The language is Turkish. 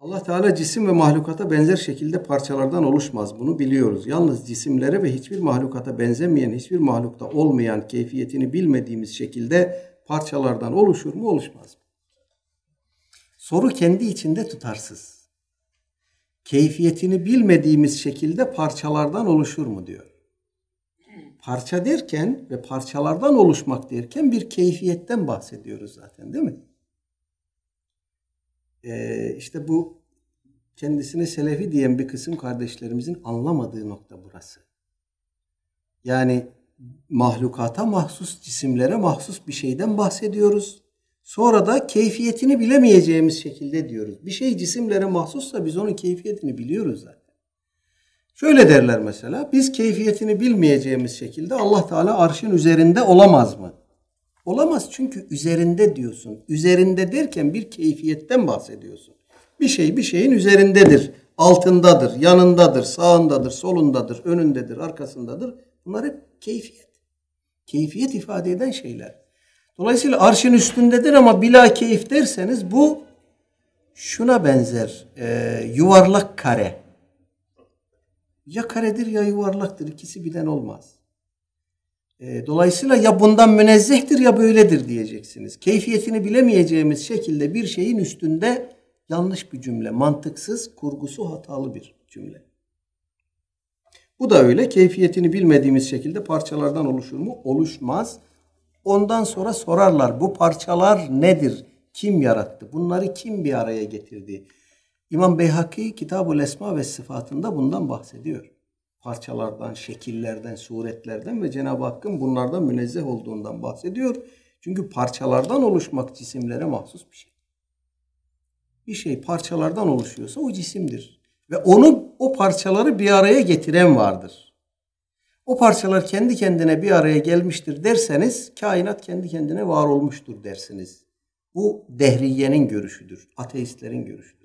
Allah Teala cisim ve mahlukata benzer şekilde parçalardan oluşmaz. Bunu biliyoruz. Yalnız cisimlere ve hiçbir mahlukata benzemeyen, hiçbir mahlukta olmayan keyfiyetini bilmediğimiz şekilde parçalardan oluşur mu, oluşmaz mı? Soru kendi içinde tutarsız. Keyfiyetini bilmediğimiz şekilde parçalardan oluşur mu diyor. Parça derken ve parçalardan oluşmak derken bir keyfiyetten bahsediyoruz zaten değil mi? Ee, işte bu kendisine selefi diyen bir kısım kardeşlerimizin anlamadığı nokta burası. Yani mahlukata mahsus, cisimlere mahsus bir şeyden bahsediyoruz. Sonra da keyfiyetini bilemeyeceğimiz şekilde diyoruz. Bir şey cisimlere mahsussa biz onun keyfiyetini biliyoruz zaten. Şöyle derler mesela, biz keyfiyetini bilmeyeceğimiz şekilde Allah Teala arşın üzerinde olamaz mı? Olamaz çünkü üzerinde diyorsun. Üzerinde derken bir keyfiyetten bahsediyorsun. Bir şey bir şeyin üzerindedir, altındadır, yanındadır, sağındadır, solundadır, önündedir, arkasındadır. Bunlar hep keyfiyet. Keyfiyet ifade eden şeyler. Dolayısıyla arşın üstündedir ama bila keyif derseniz bu şuna benzer. E, yuvarlak kare. Ya karedir ya yuvarlaktır. İkisi birden olmaz. E, dolayısıyla ya bundan münezzehtir ya böyledir diyeceksiniz. Keyfiyetini bilemeyeceğimiz şekilde bir şeyin üstünde yanlış bir cümle. Mantıksız, kurgusu hatalı bir cümle. Bu da öyle. Keyfiyetini bilmediğimiz şekilde parçalardan oluşur mu? Oluşmaz. Ondan sonra sorarlar bu parçalar nedir? Kim yarattı? Bunları kim bir araya getirdi? İmam Beyhaki Kitab-ı Esma ve Sıfatında bundan bahsediyor. Parçalardan, şekillerden, suretlerden ve Cenab-ı Hakk'ın bunlardan münezzeh olduğundan bahsediyor. Çünkü parçalardan oluşmak cisimlere mahsus bir şey. Bir şey parçalardan oluşuyorsa o cisimdir. Ve onu o parçaları bir araya getiren vardır. O parçalar kendi kendine bir araya gelmiştir derseniz kainat kendi kendine var olmuştur dersiniz. Bu dehriyenin görüşüdür. Ateistlerin görüşüdür.